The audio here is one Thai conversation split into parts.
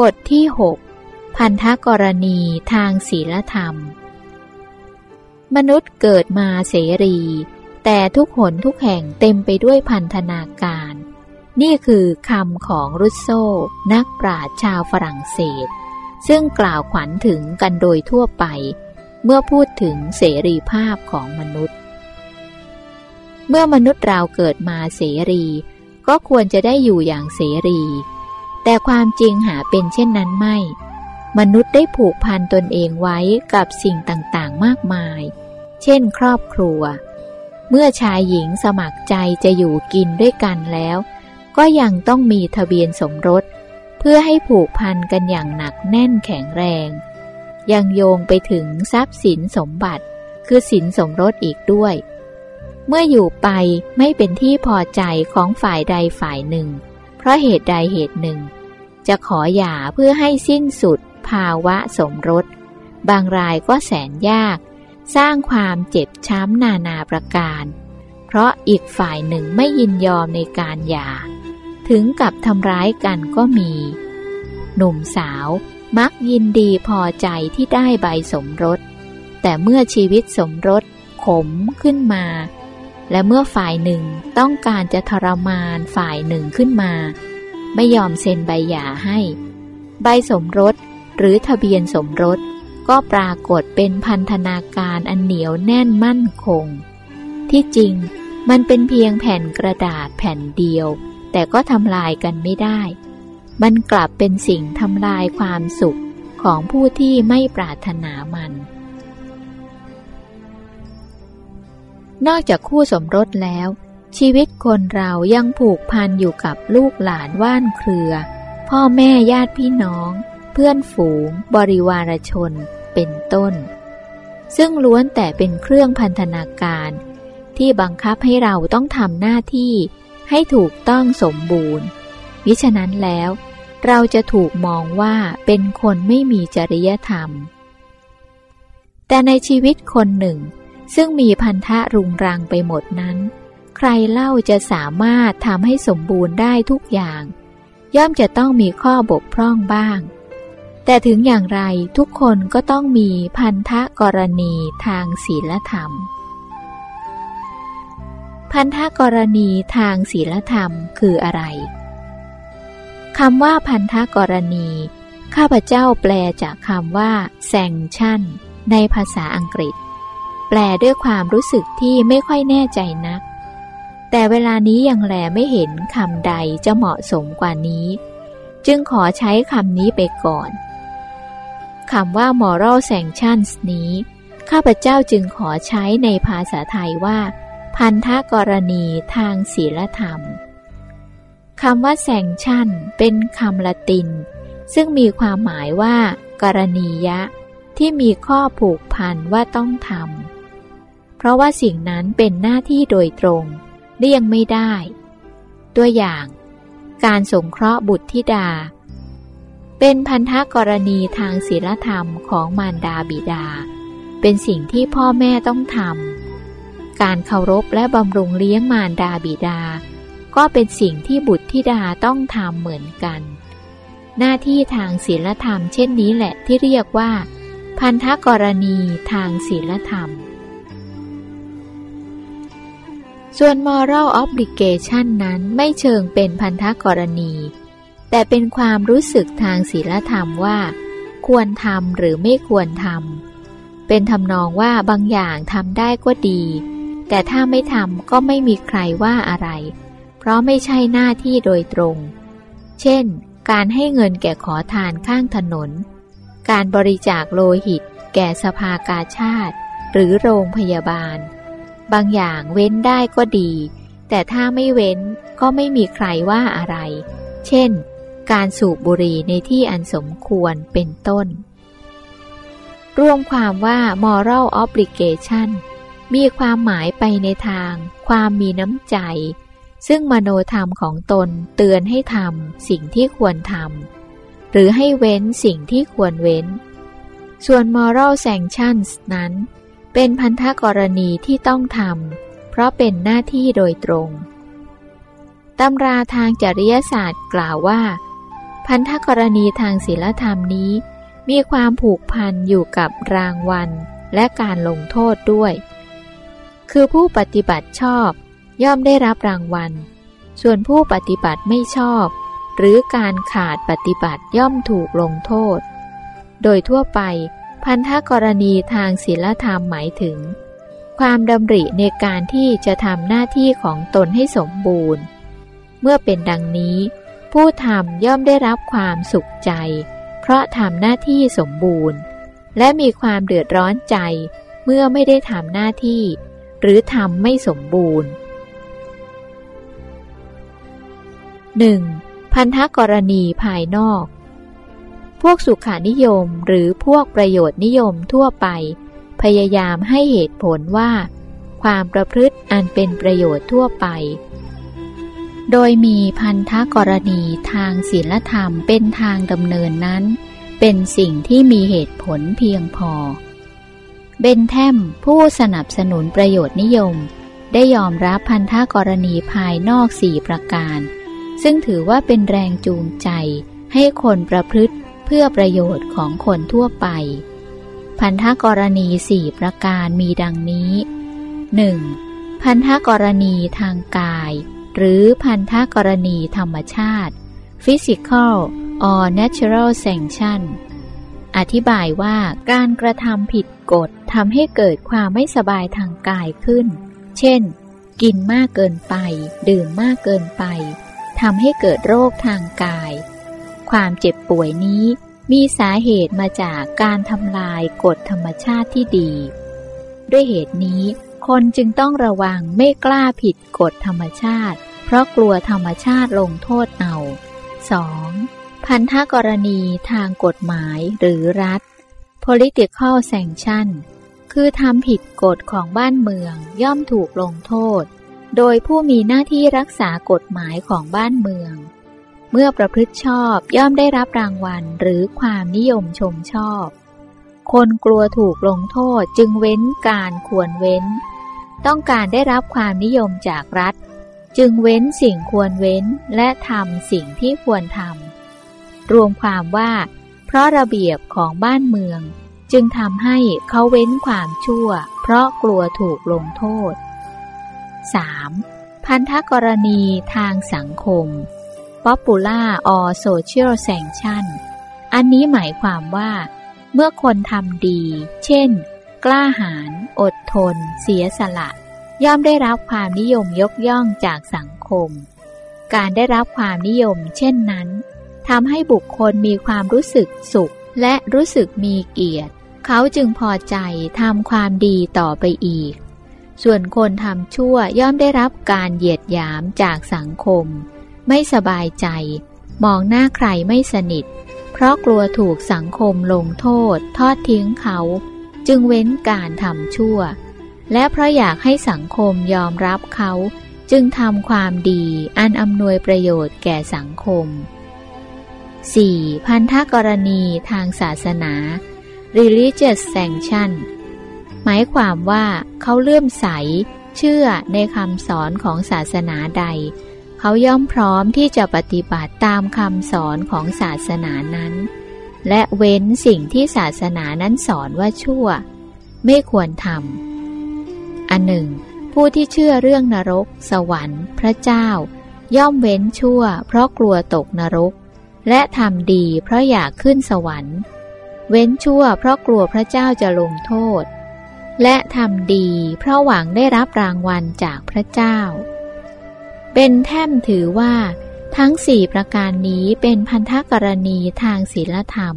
บทที่6พันธกรณีทางศีลธรรม มนุษย์เกิดมาเสรี แต่ทุกหนทุกแห่งเต็มไปด้วยพันธนาการ นี่คือคำของรุสโซ นักปราชญ์ชาวฝรั่งเศส ซึ่งกล่าวขวัญถึงกันโดยทั่วไป เมื่อพูดถึงเสรีภาพของมนุษย์ เมื่อมนุษย์เราเกิดมาเสรี ก็ควรจะได้อยู่อย่างเสรี แต่ความจริงหาเป็นเช่นนั้นไม่ มนุษย์ได้ผูกพันตนเองไว้กับสิ่งต่างๆมากมาย เช่น ครอบครัว เมื่อชายหญิงสมัครใจจะอยู่กินด้วยกันแล้ว ก็ยังต้องมีทะเบียนสมรส เพื่อให้ผูกพันกันอย่างหนักแน่นแข็งแรง ยังโยงไปถึงทรัพย์สินสมบัติ คือสินสมรสอีกด้วย เมื่ออยู่ไปไม่เป็นที่พอใจของฝ่ายใดฝ่ายหนึ่ง เพราะเหตุใดเหตุหนึ่ง จะขอหย่าเพื่อให้สิ้นสุดภาวะสมรส บางรายก็แสนยาก สร้างความเจ็บช้ำนานาประการ เพราะอีกฝ่ายหนึ่งไม่ยินยอมในการหย่า ถึงกับทำร้ายกันก็มี หนุ่มสาวมักยินดีพอใจที่ได้ใบสมรส แต่เมื่อชีวิตสมรสขมขึ้นมา และเมื่อฝ่ายหนึ่งต้องการจะทรมานฝ่ายหนึ่งขึ้นมา ไม่ยอมเซ็นใบหย่าให้ ใบสมรสหรือทะเบียนสมรสก็ปรากฏเป็นพันธนาการอันเหนียวแน่นมั่นคง ที่จริงมันเป็นเพียงแผ่นกระดาษแผ่นเดียว แต่ก็ทำลายกันไม่ได้ มันกลับเป็นสิ่งทำลายความสุขของผู้ที่ไม่ปรารถนามัน นอกจากคู่สมรสแล้ว ชีวิตคนเรายังผูกพันอยู่กับลูกหลานว่านเครือ พ่อแม่ญาติพี่น้อง เพื่อนฝูง บริวารชน เป็นต้น ซึ่งล้วนแต่เป็นเครื่องพันธนาการ ที่บังคับให้เราต้องทำหน้าที่ให้ถูกต้องสมบูรณ์มิฉะนั้นแล้ว เราจะถูกมองว่าเป็นคนไม่มีจริยธรรม แต่ในชีวิตคนหนึ่ง ซึ่งมีพันธะรุงรังไปหมดนั้น ใครเล่าจะสามารถทำให้สมบูรณ์ได้ทุกอย่าง ย่อมจะต้องมีข้อบกพร่องบ้าง แต่ถึงอย่างไรทุกคนก็ต้องมีพันธะกรณีทางศีลธรรม พันธะกรณีทางศีลธรรมคืออะไรคำว่าพันธกรณี ข้าพเจ้าแปลจากคำว่าแซงชั่นในภาษาอังกฤษ แปลด้วยความรู้สึกที่ไม่ค่อยแน่ใจนัก แต่เวลานี้ยังแลไม่เห็นคำใดจะเหมาะสมกว่านี้ จึงขอใช้คำนี้ไปก่อนคำว่า moral sanctions นี้ ข้าพเจ้าจึงขอใช้ในภาษาไทยว่า พันธกรณีทางศีลธรรมคำว่า sanction เป็นคำละติน ซึ่งมีความหมายว่า กรณียะ ที่มีข้อผูกพันว่าต้องทำ ราะว่าสิ่งนั้นเป็นหน้าที่โดยตรงเลี่ยงไม่ได้ ตัวอย่าง การสงเคราะห์บุตรธิดา เป็นพันธกรณีทางศีลธรรมของมารดาบิดา เป็นสิ่งที่พ่อแม่ต้องทำการเคารพและบำรุงเลี้ยงมารดาบิดา ก็เป็นสิ่งที่บุตรธิดาต้องทำเหมือนกัน หน้าที่ทางศีลธรรมเช่นนี้แหละที่เรียกว่า พันธกรณีทางศีลธรรม ส่วน moral obligation นั้นไม่เชิงเป็นพันธกรณี แต่เป็นความรู้สึกทางศีลธรรมว่า ควรทำหรือไม่ควรทำ เป็นทำนองว่าบางอย่างทำได้ก็ดี แต่ถ้าไม่ทำก็ไม่มีใครว่าอะไร เพราะไม่ใช่หน้าที่โดยตรง เช่น การให้เงินแก่ขอทานข้างถนน การบริจาคโลหิต แก่สภากาชาติ หรือโรงพยาบาล บางอย่างเว้นได้ก็ดี แต่ถ้าไม่เว้นก็ไม่มีใครว่าอะไร เช่น การสูบบุหรี่ในที่อันสมควรเป็นต้น รวมความว่า moral obligation มีความหมายไปในทาง ความมีน้ำใจ ซึ่งมโนธรรมของตนเตือนให้ทำสิ่งที่ควรทำหรือให้เว้นสิ่งที่ควรเว้น ส่วน moral sanctions นั้น เป็นพันธกรณีที่ต้องทำเพราะเป็นหน้าที่โดยตรงตำราทางจริยศาสตร์กล่าวว่า พันธกรณีทางศีลธรรมนี้ มีความผูกพันอยู่กับรางวัลและการลงโทษด้วย คือผู้ปฏิบัติชอบย่อมได้รับรางวัล ส่วนผู้ปฏิบัติไม่ชอบ หรือการขาดปฏิบัติย่อมถูกลงโทษ โดยทั่วไป พันธกรณีทางศีลธรรมหมายถึง ความดำริในการที่จะทำหน้าที่ของตนให้สมบูรณ์ เมื่อเป็นดังนี้ ผู้ทำย่อมได้รับความสุขใจ เพราะทำหน้าที่สมบูรณ์ และมีความเดือดร้อนใจ เมื่อไม่ได้ทำหน้าที่ หรือทำไม่สมบูรณ์ 1. พันธกรณีภายนอก พวกสุขานิยมหรือพวกประโยชน์นิยมทั่วไป พยายามให้เหตุผลว่า ความประพฤติอันเป็นประโยชน์ทั่วไป โดยมีพันธกรณีทางศีลธรรมเป็นทางดำเนินนั้น เป็นสิ่งที่มีเหตุผลเพียงพอ เบนแทมผู้สนับสนุนประโยชน์นิยม ได้ยอมรับพันธกรณีภายนอกสี่ประการ ซึ่งถือว่าเป็นแรงจูงใจให้คนประพฤติ เพื่อประโยชน์ของคนทั่วไป พันธกรณีสี่ประการมีดังนี้ 1. พันธกรณีทางกาย หรือพันธกรณีธรรมชาติ physical or natural sanction อธิบายว่าการกระทำผิดกฎทำให้เกิดความไม่สบายทางกายขึ้น เช่น กินมากเกินไป ดื่มมากเกินไปทำให้เกิดโรคทางกาย ความเจ็บป่วยนี้มีสาเหตุมาจากการทำลายกฎธรรมชาติที่ดี ด้วยเหตุนี้ คนจึงต้องระวังไม่กล้าผิดกฎธรรมชาติ เพราะกลัวธรรมชาติลงโทษเอา 2. พันธกรณีทางกฎหมายหรือรัฐ political sanction คือทำผิดกฎของบ้านเมืองย่อมถูกลงโทษ โดยผู้มีหน้าที่รักษากฎหมายของบ้านเมือง เมื่อประพฤติชอบย่อมได้รับรางวัลหรือความนิยมชมชอบ คนกลัวถูกลงโทษจึงเว้นการควรเว้น ต้องการได้รับความนิยมจากรัฐ จึงเว้นสิ่งควรเว้นและทำสิ่งที่ควรทำรวมความว่า เพราะระเบียบของบ้านเมือง จึงทำให้เขาเว้นความชั่ว เพราะกลัวถูกลงโทษ 3. พันธกรณีทางสังคม Popular or Social Sanction อันนี้หมายความว่า เมื่อคนทำดี เช่น กล้าหาญ อดทน เสียสละ ย่อมได้รับความนิยมยกย่องจากสังคม การได้รับความนิยม เช่นนั้นทำให้บุคคลมีความรู้สึกสุข และรู้สึกมีเกียรติ เขาจึงพอใจทำความดีต่อไปอีก ส่วนคนทำชั่วย่อมได้รับการเหยียดหยามจากสังคม ไม่สบายใจ มองหน้าใครไม่สนิท เพราะกลัวถูกสังคมลงโทษ ทอดทิ้งเขา จึงเว้นการทำชั่ว และเพราะอยากให้สังคมยอมรับเขา จึงทำความดีอันอำนวยประโยชน์แก่สังคม 4. พันธกรณีทางศาสนา religious sanction หมายความว่าเขาเลื่อมใส เชื่อในคำสอนของศาสนาใด เขาย่อมพร้อมที่จะปฏิบัติตามคำสอนของศาสนานั้น และเว้นสิ่งที่ศาสนานั้นสอนว่าชั่ว ไม่ควรทำอันหนึ่ง ผู้ที่เชื่อเรื่องนรก สวรรค์ พระเจ้า ย่อมเว้นชั่ว เพราะกลัวตกนรก และทำดีเพราะอยากขึ้นสวรรค์ เว้นชั่วเพราะกลัวพระเจ้าจะลงโทษ และทำดีเพราะหวังได้รับรางวัลจากพระเจ้า เป็นแท่มถือว่า ทั้งสี่ประการนี้เป็นพันธกรณีทางศีลธรรม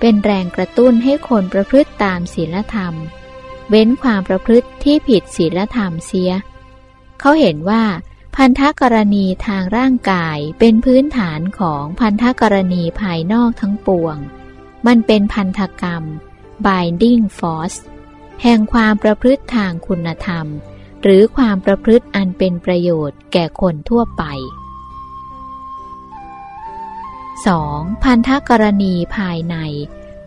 เป็นแรงกระตุ้นให้คนประพฤติตามศีลธรรม เว้นความประพฤติที่ผิดศีลธรรมเสีย เขาเห็นว่า พันธกรณีทางร่างกายเป็นพื้นฐานของพันธกรณีภายนอกทั้งปวง มันเป็นพันธกรรม binding force แห่งความประพฤติทางคุณธรรม หรือความประพฤติอันเป็นประโยชน์แก่คนทั่วไป 2. พันธกรณีภายใน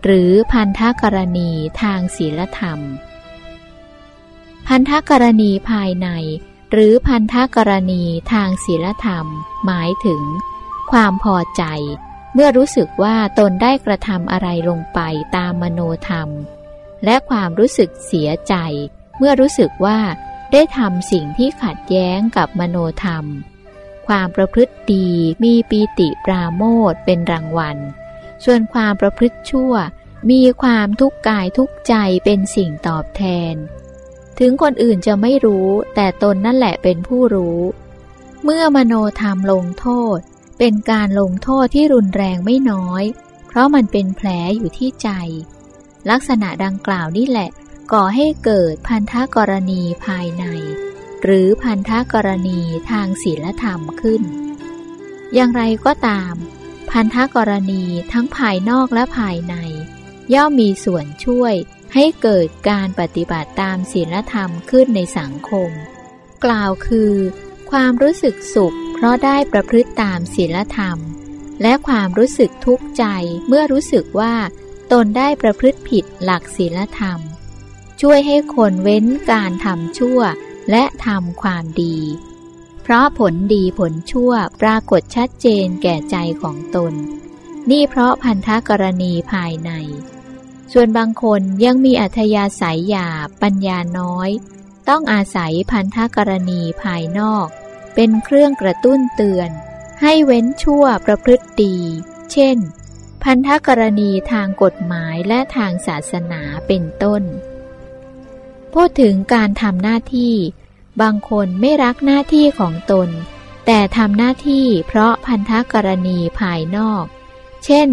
หรือพันธกรณีทางศีลธรรม พันธกรณีภายใน หรือพันธกรณีทางศีลธรรม หมายถึง ความพอใจ เมื่อรู้สึกว่าตนได้กระทำอะไรลงไปตามมโนธรรม และความรู้สึกเสียใจ เมื่อรู้สึกว่า ได้ทำสิ่งที่ขัดแย้งกับมโนธรรม ความประพฤติดีมีปีติปราโมทเป็นรางวัล ส่วนความประพฤติชั่ว มีความทุกข์กายทุกใจเป็นสิ่งตอบแทน ถึงคนอื่นจะไม่รู้แต่ตนนั่นแหละเป็นผู้รู้ เมื่อมโนธรรมลงโทษ เป็นการลงโทษที่รุนแรงไม่น้อย เพราะมันเป็นแผลอยู่ที่ใจ ลักษณะดังกล่าวนี่แหละ ก่อให้เกิดพันธกรณีภายใน หรือพันธกรณีทางศีลธรรมขึ้น อย่างไรก็ตาม พันธกรณีทั้งภายนอกและภายใน ย่อมมีส่วนช่วยให้เกิดการปฏิบัติตามศีลธรรมขึ้นในสังคม กล่าวคือ ความรู้สึกสุข เพราะได้ประพฤติตามศีลธรรม และความรู้สึกทุกข์ใจเมื่อรู้สึกว่า ตนได้ประพฤติผิดหลักศีลธรรม ช่วยให้คนเว้นการทำชั่วและทำความดี เพราะผลดีผลชั่วปรากฏชัดเจนแก่ใจของตน นี่เพราะพันธกรณีภายใน ส่วนบางคนยังมีอัธยาศัยหยาบปัญญาน้อย ต้องอาศัยพันธกรณีภายนอก เป็นเครื่องกระตุ้นเตือน ให้เว้นชั่วประพฤติดี เช่น พันธกรณีทางกฎหมายและทางศาสนาเป็นต้น พูดถึงการทำหน้าที่ บางคนไม่รักหน้าที่ของตน แต่ทำหน้าที่เพราะพันธกรณีภายนอก เช่น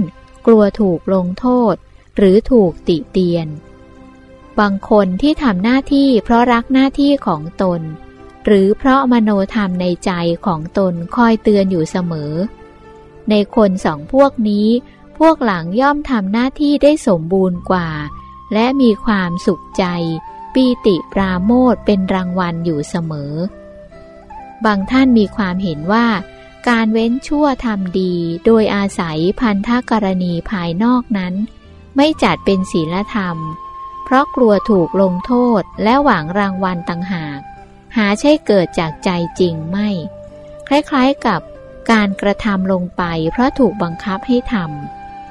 กลัวถูกลงโทษ หรือถูกติเตียน บางคนที่ทำหน้าที่เพราะรักหน้าที่ของตน หรือเพราะมโนธรรมในใจของตนคอยเตือนอยู่เสมอ ในคนสองพวกนี้พวกหลังย่อมทำหน้าที่ได้สมบูรณ์กว่า และมีความสุขใจ ปีติปราโมทเป็นรางวัลอยู่เสมอ บางท่านมีความเห็นว่า การเว้นชั่วทำดี โดยอาศัยพันธกรณีภายนอกนั้น ไม่จัดเป็นศีลธรรม เพราะกลัวถูกลงโทษและหวังรางวัลต่างหาก หาใช่เกิดจากใจจริงไม่ คล้ายๆกับการกระทำลงไปเพราะถูกบังคับให้ท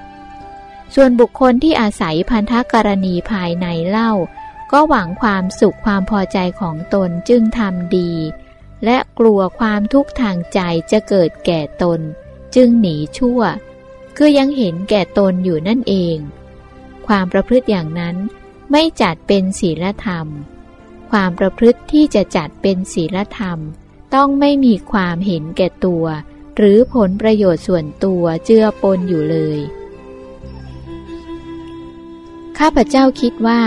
ำส่วนบุคคลที่อาศัยพันธกรณีภายในเล่า ก็หวังความสุขความพอใจของตนจึงทำดี และกลัวความทุกข์ทางใจจะเกิดแก่ตน จึงหนีชั่ว คือยังเห็นแก่ตนอยู่นั่นเอง ความประพฤติอย่างนั้นไม่จัดเป็นศีลธรรม ความประพฤติที่จะจัดเป็นศีลธรรม ต้องไม่มีความเห็นแก่ตัว หรือผลประโยชน์ส่วนตัวเจือปนอยู่เลย ข้าพเจ้าคิดว่า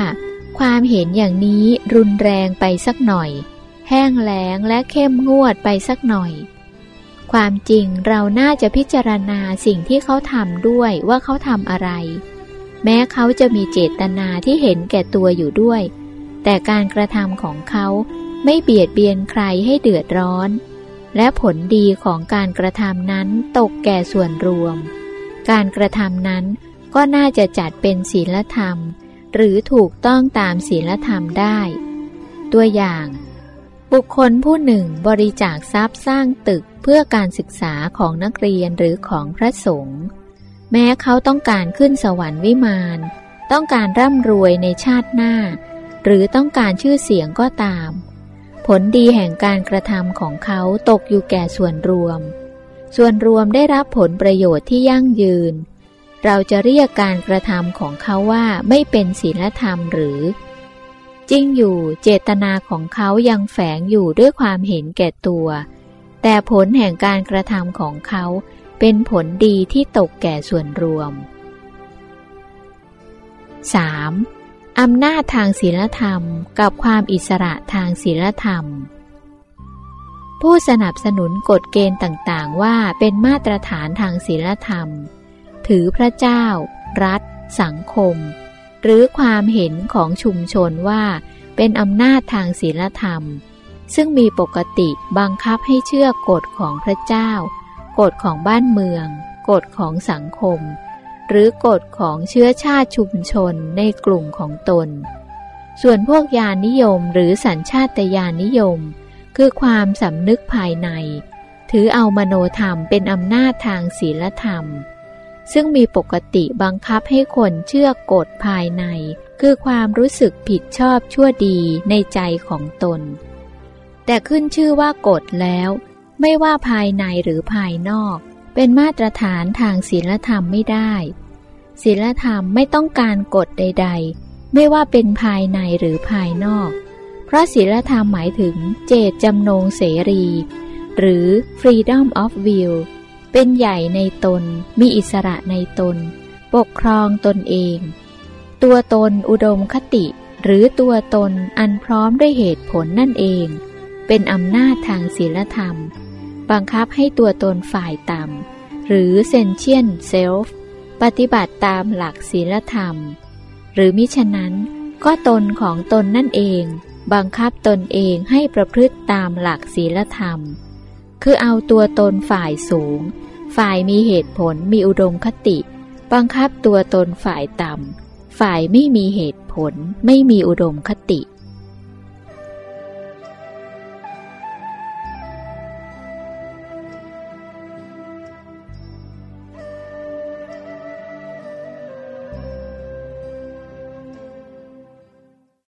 ความเห็นอย่างนี้รุนแรงไปสักหน่อย แห้งแล้งและเข้มงวดไปสักหน่อย ความจริงเราน่าจะพิจารณาสิ่งที่เขาทำด้วยว่าเขาทำอะไร แม้เขาจะมีเจตนาที่เห็นแก่ตัวอยู่ด้วย แต่การกระทำของเขาไม่เบียดเบียนใครให้เดือดร้อน และผลดีของการกระทำนั้นตกแก่ส่วนรวม การกระทำนั้นก็น่าจะจัดเป็นศีลธรรม หรือถูกต้องตามศีลธรรมได้ ตัวอย่าง บุคคลผู้หนึ่งบริจาคทรัพย์สร้างตึกเพื่อการศึกษาของนักเรียนหรือของพระสงฆ์แม้เขาต้องการขึ้นสวรรค์วิมานต้องการร่ำรวยในชาติหน้า หรือต้องการชื่อเสียงก็ตาม ผลดีแห่งการกระทำของเขาตกอยู่แก่ส่วนรวม ส่วนรวมได้รับผลประโยชน์ที่ยั่งยืน เราจะเรียกการกระทำของเขาว่าไม่เป็นศีลธรรมหรือ จริงอยู่เจตนาของเขายังแฝงอยู่ด้วยความเห็นแก่ตัว แต่ผลแห่งการกระทำของเขาเป็นผลดีที่ตกแก่ส่วนรวม 3. อำนาจทางศีลธรรมกับความอิสระทางศีลธรรม ผู้สนับสนุนกฎเกณฑ์ต่างๆ ว่าเป็นมาตรฐานทางศีลธรรม ถือพระเจ้า รัฐ สังคม หรือความเห็นของชุมชนว่า เป็นอำนาจทางศีลธรรม ซึ่งมีปกติบังคับให้เชื่อกฎของพระเจ้า กฎของบ้านเมือง กฎของสังคม หรือกฎของเชื้อชาติชุมชนในกลุ่มของตน ส่วนพวกยานิยมหรือสัญชาตญาณนิยม คือความสำนึกภายใน ถือเอามโนธรรมเป็นอำนาจทางศีลธรรม ซึ่งมีปกติบังคับให้คนเชื่อกฎภายใน คือความรู้สึกผิดชอบชั่วดีในใจของตน แต่ขึ้นชื่อว่ากฎแล้ว ไม่ว่าภายในหรือภายนอก เป็นมาตรฐานทางศีลธรรมไม่ได้ศีลธรรมไม่ต้องการกฎใด ๆ ไม่ว่าเป็นภายในหรือภายนอก เพราะศีลธรรมหมายถึงเจตจำนงเสรี หรือ freedom of will เป็นใหญ่ในตน มีอิสระในตน ปกครองตนเอง ตัวตนอุดมคติ หรือตัวตนอันพร้อมด้วยเหตุผลนั่นเอง เป็นอำนาจทางศีลธรรม บังคับให้ตัวตนฝ่ายต่ำ หรือเซนเชียนเซลฟ์ปฏิบัติตามหลักศีลธรรม หรือมิฉะนั้นก็ตนของตนนั่นเอง บังคับตนเองให้ประพฤติตามหลักศีลธรรม คือเอาตัวตนฝ่ายสูง ฝ่ายมีเหตุผลมีอุดมคติ บังคับตัวตนฝ่ายต่ำ ฝ่ายไม่มีเหตุผลไม่มีอุดมคติ